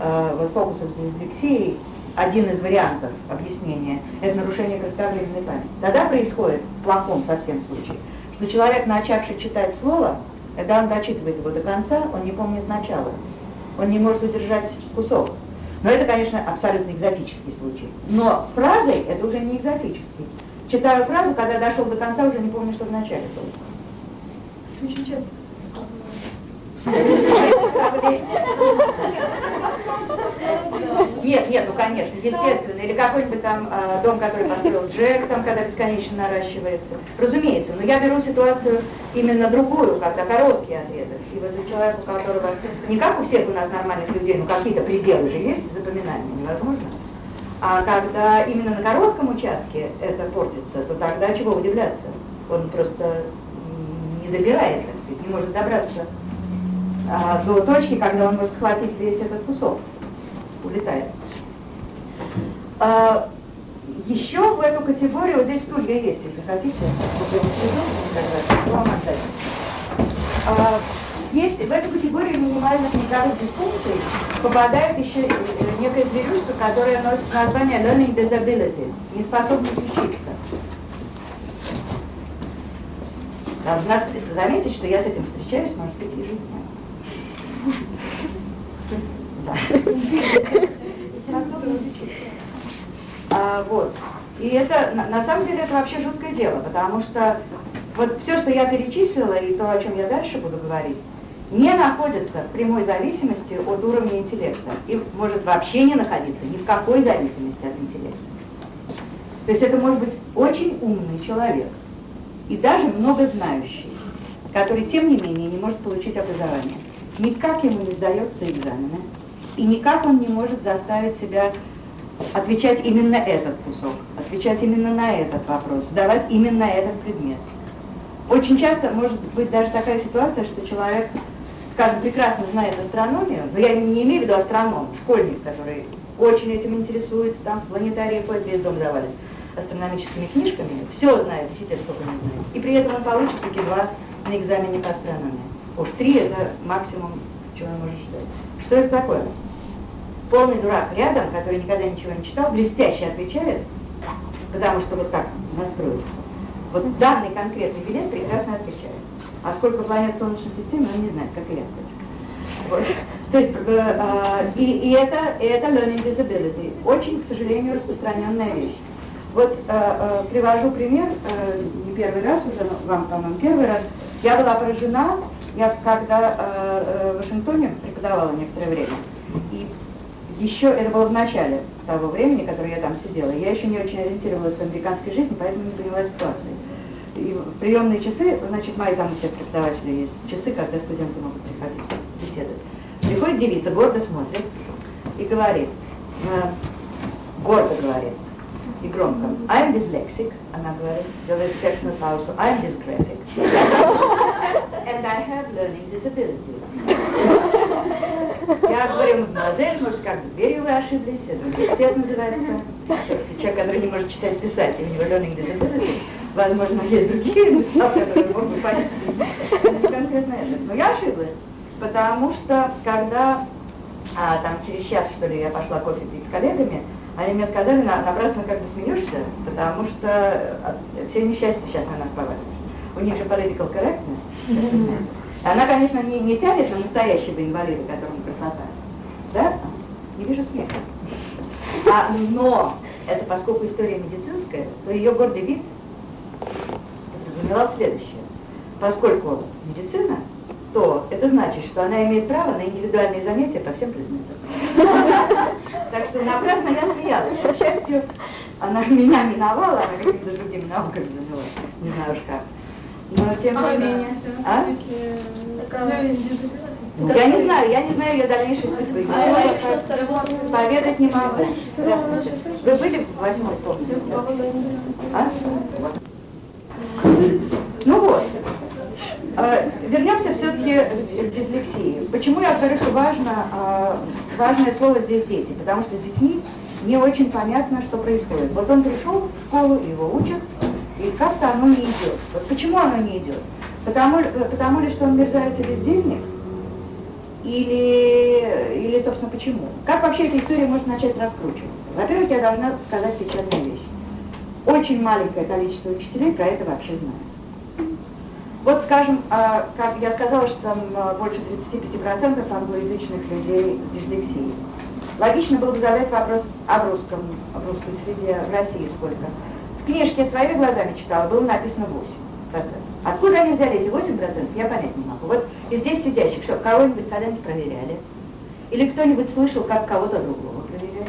э, вот фокусов с дислексией, один из вариантов объяснения, это нарушение кратковременной памяти. Тогда происходит, в плохом совсем случае, что человек, начавший читать слово, когда он дочитывает его до конца, он не помнит начало. Он не может удержать кусок. Но это, конечно, абсолютно экзотический случай. Но с фразой это уже не экзотический. Читаю фразу, когда дошел до конца, уже не помню, что в начале было. Очень часто, нет, нет, ну конечно, естественно. Или какой-нибудь там э, дом, который построил Джек, там, когда бесконечно наращивается. Разумеется, но я беру ситуацию именно другую, когда короткий отрезок. И вот у человека, у которого, не как у всех у нас нормальных людей, но какие-то пределы же есть, запоминания невозможно. А когда именно на коротком участке это портится, то тогда чего удивляться? Он просто не добирает, так сказать, не может добраться а, до точки, когда он может схватить весь этот кусок. Улетает. А, еще в эту категорию, вот здесь стулья есть, если хотите, вам отдать. А, есть в эту категорию минимальных нездоровых дисфункций попадает еще некая зверюшка, которая носит название learning disability, неспособность учиться. Должна заметить, что я с этим встречаюсь, можно сказать, ежедневно. А, вот. И это, на самом деле, это вообще жуткое дело, потому что вот все, что я перечислила, и то, о чем я дальше буду говорить, не находится в прямой зависимости от уровня интеллекта. И может вообще не находиться ни в какой зависимости от интеллекта. То есть это может быть очень умный человек, и даже много знающий, который, тем не менее, не может получить образование никак ему не сдается экзамены, и никак он не может заставить себя отвечать именно этот кусок, отвечать именно на этот вопрос, сдавать именно этот предмет. Очень часто может быть даже такая ситуация, что человек, скажем, прекрасно знает астрономию, но я не имею в виду астроном, школьник, который очень этим интересуется, там в планетарии ходит, весь дом астрономическими книжками, все знает, действительно сколько не знает, и при этом он получит таки два на экзамене по астрономии. Уж три это максимум, чего он может ждать. Что это такое? Полный дурак рядом, который никогда ничего не читал, блестяще отвечает, потому что вот так настроился. Вот данный конкретный билет прекрасно отвечает. А сколько планет в Солнечной системе, он не знает, как и я. Вот. То есть, э, э, и, и, это, и это learning disability. Очень, к сожалению, распространенная вещь. Вот э, э, привожу пример, э, не первый раз уже, вам, по-моему, первый раз. Я была поражена я когда э, э, в Вашингтоне преподавала некоторое время, и еще это было в начале того времени, которое я там сидела, я еще не очень ориентировалась в американской жизни, поэтому не поняла ситуации. И приемные часы, значит, мои там у всех преподавателей есть часы, когда студенты могут приходить беседовать. Приходит девица, гордо смотрит и говорит, э, гордо говорит, и громко. I'm dyslexic, она говорит, делает текстную паузу. I'm dysgraphic. And I have learning disability. Я говорю, мадемуазель, может, как дверью вы ошиблись, это университет называется. Человек, который не может читать, писать, и у него learning disability, возможно, есть другие места, которые могут бы понять. конкретно это. Но я ошиблась, потому что, когда а, там через час, что ли, я пошла кофе пить с коллегами, они мне сказали, на, напрасно как бы смеешься, потому что э, все несчастья сейчас на нас повалятся. У них же political correctness. Она, конечно, не, не тянет на настоящего инвалида, которому красота. Да? Не вижу смеха. А, но это поскольку история медицинская, то ее гордый вид подразумевал следующее. Поскольку медицина то это значит, что она имеет право на индивидуальные занятия по всем предметам. Так что напрасно я смеялась. К счастью, она меня миновала, она какими-то другими науками занялась. Не знаю уж как. Но тем не менее... А? Я не знаю, я не знаю ее дальнейшей судьбы. Поведать не могу. Вы были в восьмой комнате? А? Ну вот. А, вернемся все-таки к дислексии. Почему я говорю, что важно, а, важное слово здесь дети? Потому что с детьми не очень понятно, что происходит. Вот он пришел в школу, его учат, и как-то оно не идет. Вот почему оно не идет? Потому, потому ли, что он мерзавец бездельник? Или, или, собственно, почему? Как вообще эта история может начать раскручиваться? Во-первых, я должна сказать печальную вещь. Очень маленькое количество учителей про это вообще знает. Вот, скажем, а, как я сказала, что там а, больше 35% англоязычных людей с дислексией. Логично было бы задать вопрос об русском, об русской среде в России сколько. В книжке своими глазами читала, было написано 8%. Откуда они взяли эти 8%, я понять не могу. Вот из здесь сидящих, что кого-нибудь когда-нибудь проверяли? Или кто-нибудь слышал, как кого-то другого проверяли?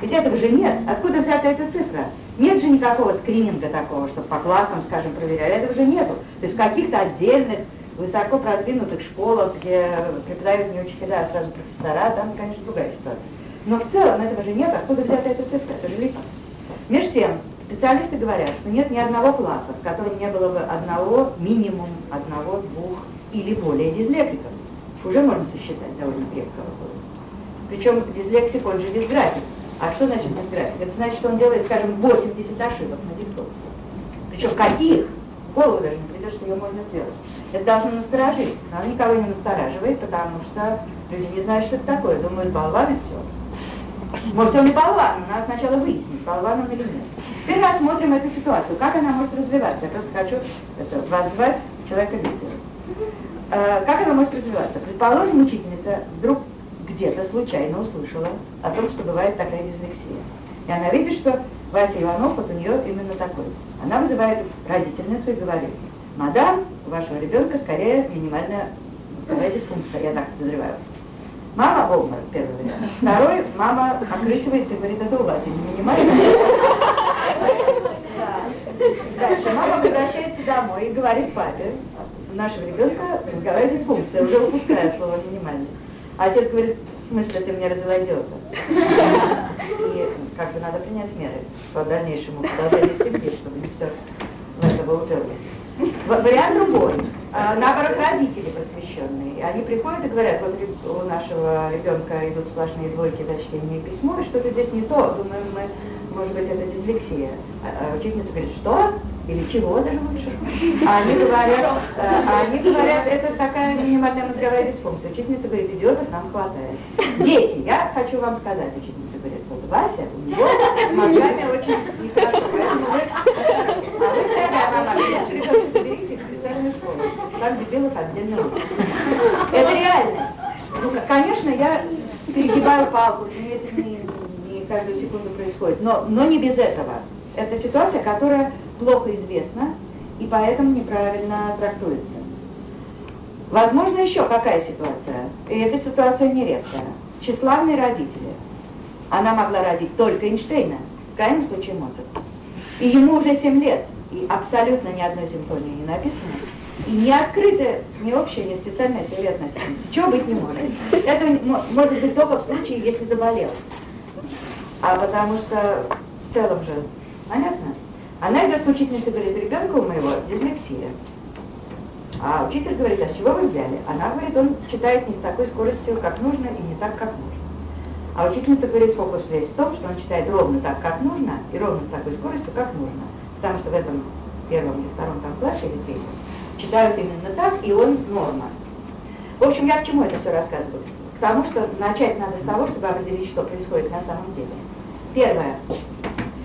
Ведь этого же нет. Откуда взята эта цифра? Нет же никакого скрининга такого, чтобы по классам, скажем, проверяли. Этого же нету. То есть в каких-то отдельных, высоко продвинутых школах, где преподают не учителя, а сразу профессора, там, конечно, другая ситуация. Но в целом этого же нет. Откуда взята эта цифра? Это же легко. Между тем, Специалисты говорят, что нет ни одного класса, в котором не было бы одного, минимум одного, двух или более дислексиков. Уже можно сосчитать довольно крепкого. Причем дислексик, он же дисграфик. А что значит дисграфик? Это значит, что он делает, скажем, 80 ошибок на диктовке. Причем каких? В голову даже не придет, что ее можно сделать. Это должно насторожить. Но оно никого не настораживает, потому что люди не знают, что это такое. Думают, болван и все. Может, он и болван, но надо сначала выяснить, болван он или нет. Теперь рассмотрим эту ситуацию, как она может развиваться. Я просто хочу это, воззвать человека лидера. Э, как она может развиваться? Предположим, учительница вдруг где-то случайно услышала о том, что бывает такая дислексия. И она видит, что Вася Иванов, вот у нее именно такой. Она вызывает родительницу и говорит, мадам, у вашего ребенка скорее минимальная мозговая дисфункция, я так подозреваю. Мама в обморок, первый вариант. Второй, мама окрысивается и говорит, это у вас, или минимально. Дальше мама возвращается домой и говорит папе, у нашего ребенка мозговая дисфункция, уже выпускает слово минимальный. А отец говорит, в смысле ты мне родила идиота? И как бы надо принять меры по дальнейшему продолжению семьи, чтобы не все в это уперлось. Вариант другой. А, наоборот, родители просвещенные. Они приходят и говорят, вот у нашего ребенка идут сплошные двойки за чтение письмо, и что-то здесь не то. Думаем мы, может быть, это дислексия. А, а учительница говорит, что? Или чего даже лучше? А они говорят, а они говорят, это такая минимальная мозговая дисфункция. Учительница говорит, идиотов нам хватает. Дети, я хочу вам сказать, учительница говорит, вот Вася, у него с мозгами очень нехорошо, поэтому вы, а вы, дорогая мама, лучше заберите в специальную школу. Там дебилов отдельно Это реальность. Ну, конечно, я перегибаю палку, это не, не каждую секунду происходит, но, но не без этого. Это ситуация, которая плохо известна и поэтому неправильно трактуется. Возможно, еще какая ситуация, и эта ситуация нередкая. Тщеславные родители. Она могла родить только Эйнштейна, в крайнем случае Моцарт. И ему уже 7 лет, и абсолютно ни одной симфонии не написано, и не открытая ни общая, ни специальная теория относительности. Чего быть не может. Это может быть только в случае, если заболел. А потому что в целом же, понятно? Она идет к учительнице и говорит, ребенка у моего дислексия. А учитель говорит, а с чего вы взяли? Она говорит, он читает не с такой скоростью, как нужно, и не так, как нужно. А учительница говорит, фокус весь в том, что он читает ровно так, как нужно, и ровно с такой скоростью, как нужно. Потому что в этом первом или втором там классе или третьем читают именно так, и он норма. В общем, я к чему это все рассказываю? К тому, что начать надо с того, чтобы определить, что происходит на самом деле. Первое.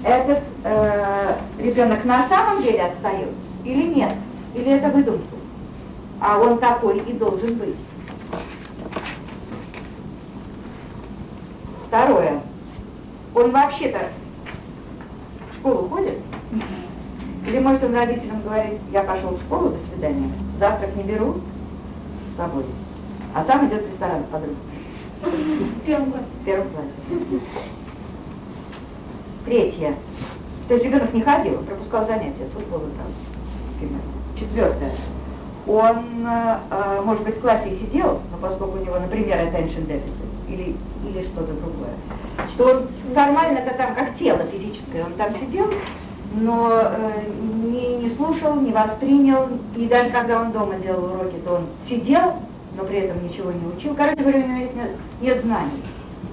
Этот э, ребенок на самом деле отстает или нет? Или это выдумки? А он такой и должен быть. Второе. Он вообще-то в школу ходит? Или может он родителям говорит, я пошел в школу, до свидания, завтрак не беру с собой, а сам идет в ресторан к подруге. В первом классе. В первом классе. Третье. То есть ребенок не ходил, пропускал занятия, футбол играл. Четвертое. Он, э, может быть, в классе сидел, но поскольку у него, например, attention deficit или, или что-то другое, что он формально-то там как тело физическое, он там сидел, но э, не, не слушал, не воспринял, и даже когда он дома делал уроки, то он сидел, но при этом ничего не учил. Короче говоря, у него нет, нет знаний.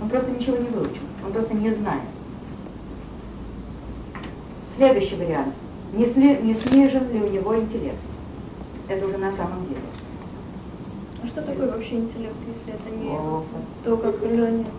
Он просто ничего не выучил, он просто не знает. Следующий вариант. Не, сли, не снижен ли у него интеллект? Это уже на самом деле. А что такое вообще интеллект, если это не О, то, как желание